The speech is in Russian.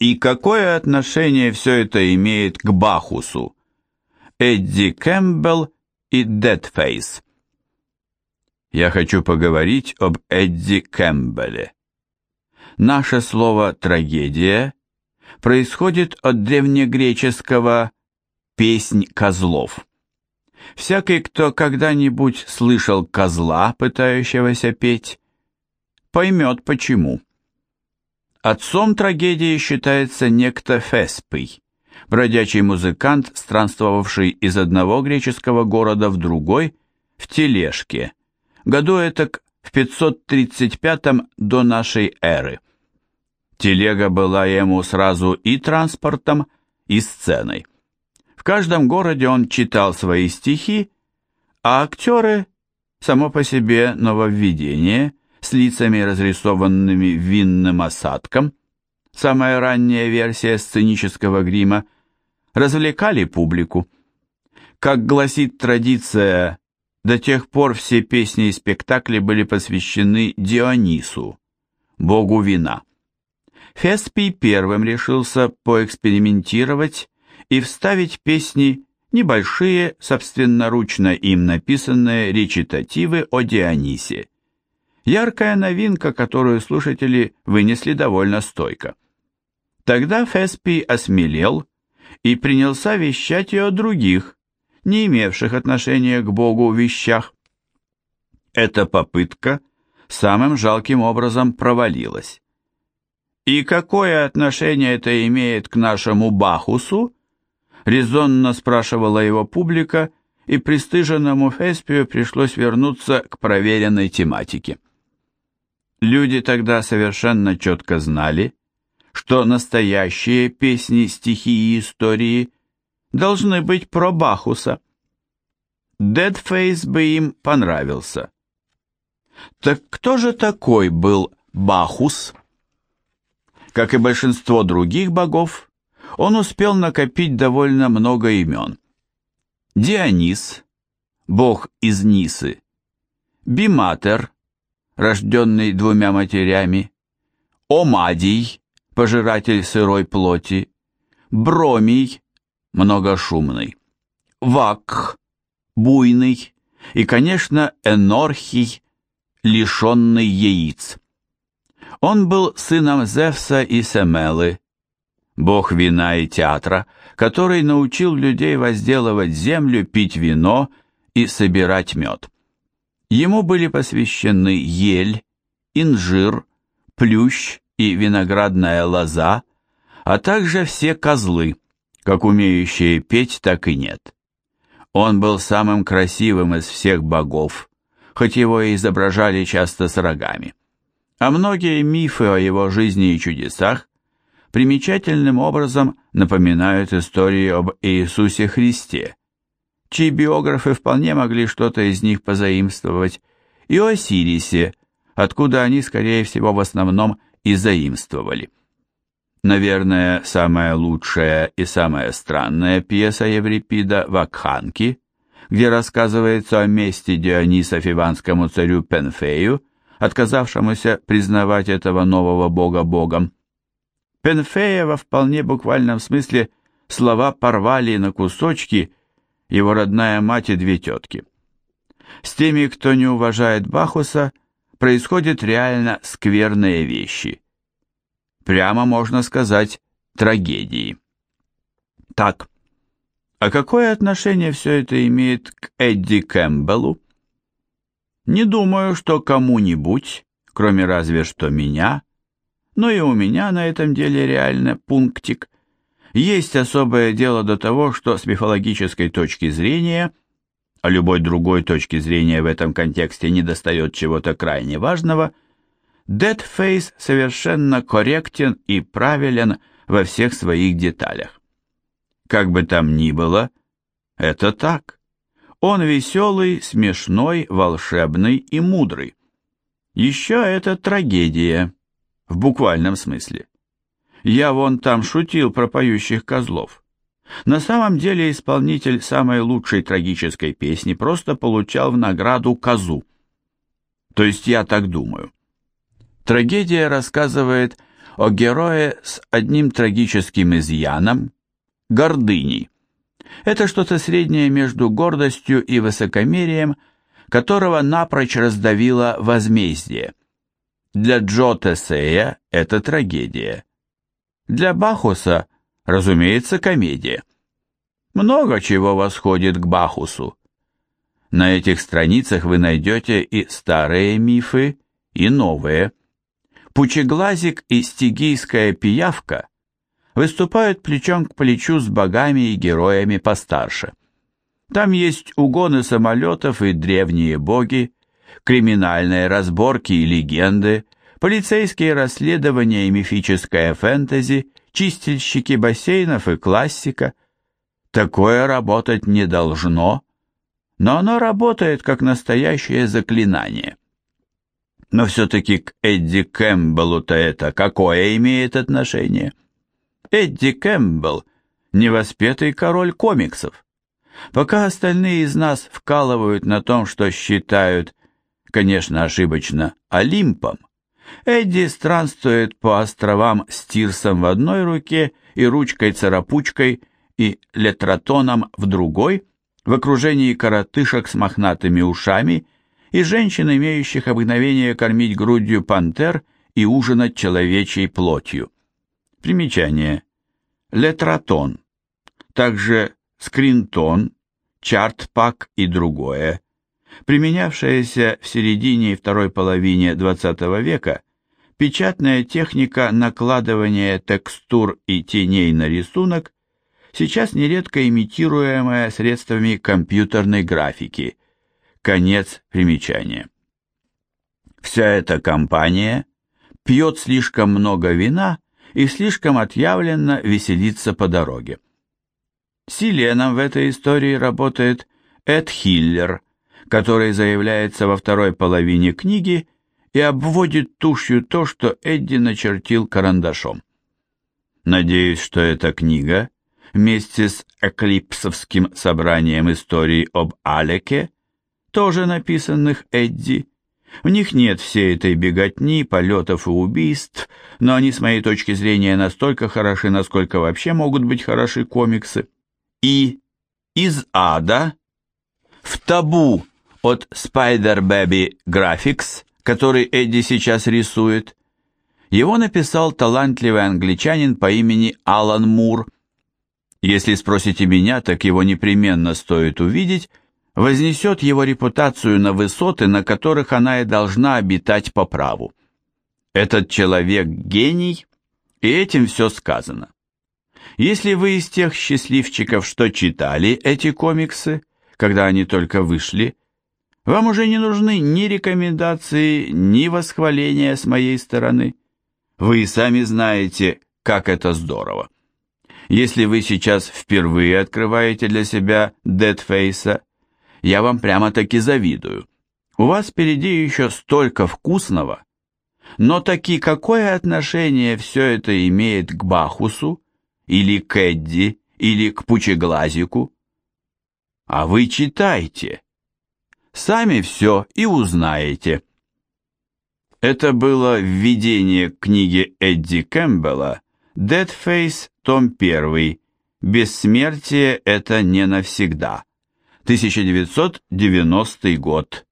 И какое отношение все это имеет к Бахусу? Эдди Кэмпбелл и Дедфейс. Я хочу поговорить об Эдди Кэмпбелле. Наше слово «трагедия» происходит от древнегреческого «песнь козлов». Всякий, кто когда-нибудь слышал козла, пытающегося петь, поймет почему. Отцом трагедии считается некто Феспий, бродячий музыкант, странствовавший из одного греческого города в другой в тележке, году этак в 535 до нашей эры. Телега была ему сразу и транспортом, и сценой. В каждом городе он читал свои стихи, а актеры, само по себе нововведение, с лицами, разрисованными винным осадком, самая ранняя версия сценического грима, развлекали публику. Как гласит традиция, до тех пор все песни и спектакли были посвящены Дионису, богу вина. Феспий первым решился поэкспериментировать и вставить песни небольшие, собственноручно им написанные речитативы о Дионисе. Яркая новинка, которую слушатели вынесли довольно стойко. Тогда Феспий осмелел и принялся вещать и о других, не имевших отношения к Богу вещах. Эта попытка самым жалким образом провалилась. «И какое отношение это имеет к нашему Бахусу?» резонно спрашивала его публика, и пристыженному Феспию пришлось вернуться к проверенной тематике. Люди тогда совершенно четко знали, что настоящие песни, стихи и истории должны быть про Бахуса. Дедфейс бы им понравился. Так кто же такой был Бахус? Как и большинство других богов, он успел накопить довольно много имен. Дионис, бог из Нисы, Биматер, рожденный двумя матерями, Омадий, пожиратель сырой плоти, Бромий, многошумный, Вакх, буйный и, конечно, Энорхий, лишенный яиц. Он был сыном Зевса и Семелы, бог вина и театра, который научил людей возделывать землю, пить вино и собирать мед. Ему были посвящены ель, инжир, плющ и виноградная лоза, а также все козлы, как умеющие петь, так и нет. Он был самым красивым из всех богов, хоть его и изображали часто с рогами а многие мифы о его жизни и чудесах примечательным образом напоминают истории об Иисусе Христе, чьи биографы вполне могли что-то из них позаимствовать, и о Сирисе, откуда они, скорее всего, в основном и заимствовали. Наверное, самая лучшая и самая странная пьеса Еврипида «Вакханки», где рассказывается о мести Диониса фиванскому царю Пенфею, отказавшемуся признавать этого нового бога богом. Пенфея во вполне буквальном смысле слова порвали на кусочки его родная мать и две тетки. С теми, кто не уважает Бахуса, происходят реально скверные вещи. Прямо можно сказать, трагедии. Так, а какое отношение все это имеет к Эдди Кэмпбеллу? Не думаю, что кому-нибудь, кроме разве что меня, но и у меня на этом деле реально пунктик, есть особое дело до того, что с мифологической точки зрения, а любой другой точки зрения в этом контексте не достает чего-то крайне важного, Deadface совершенно корректен и правилен во всех своих деталях. Как бы там ни было, это так. Он веселый, смешной, волшебный и мудрый. Еще это трагедия, в буквальном смысле. Я вон там шутил про поющих козлов. На самом деле исполнитель самой лучшей трагической песни просто получал в награду козу. То есть я так думаю. Трагедия рассказывает о герое с одним трагическим изъяном – гордыней. Это что-то среднее между гордостью и высокомерием, которого напрочь раздавило возмездие. Для Джо Тесея это трагедия. Для Бахуса, разумеется, комедия. Много чего восходит к Бахусу. На этих страницах вы найдете и старые мифы, и новые. Пучеглазик и стигийская пиявка выступают плечом к плечу с богами и героями постарше. Там есть угоны самолетов и древние боги, криминальные разборки и легенды, полицейские расследования и мифическая фэнтези, чистильщики бассейнов и классика. Такое работать не должно, но оно работает как настоящее заклинание. Но все-таки к Эдди Кэмпбеллу-то это какое имеет отношение? Эдди Кэмпбелл – невоспетый король комиксов. Пока остальные из нас вкалывают на том, что считают, конечно, ошибочно, Олимпом, Эдди странствует по островам с Тирсом в одной руке и ручкой-царапучкой и летротоном в другой, в окружении коротышек с мохнатыми ушами и женщин, имеющих обыкновение кормить грудью пантер и ужинать человечьей плотью. Примечание. Летротон. Также скринтон, чартпак и другое. Применявшаяся в середине и второй половине XX века печатная техника накладывания текстур и теней на рисунок сейчас нередко имитируемая средствами компьютерной графики. Конец примечания. Вся эта компания пьет слишком много вина и слишком отъявленно веселится по дороге. Силеном в этой истории работает Эд Хиллер, который заявляется во второй половине книги и обводит тушью то, что Эдди начертил карандашом. Надеюсь, что эта книга вместе с Эклипсовским собранием историй об Алеке, тоже написанных Эдди. В них нет всей этой беготни, полетов и убийств, но они, с моей точки зрения, настолько хороши, насколько вообще могут быть хороши комиксы. И из ада в табу от Spider Baby Graphics, который Эдди сейчас рисует, его написал талантливый англичанин по имени Алан Мур – если спросите меня, так его непременно стоит увидеть, вознесет его репутацию на высоты, на которых она и должна обитать по праву. Этот человек гений, и этим все сказано. Если вы из тех счастливчиков, что читали эти комиксы, когда они только вышли, вам уже не нужны ни рекомендации, ни восхваления с моей стороны. Вы и сами знаете, как это здорово. Если вы сейчас впервые открываете для себя Дедфейса, я вам прямо-таки завидую. У вас впереди еще столько вкусного. Но таки какое отношение все это имеет к Бахусу, или к Эдди, или к Пучеглазику? А вы читайте. Сами все и узнаете. Это было введение к книге Эдди Кэмпбелла Deadface, том 1. Бессмертие – это не навсегда. 1990 год.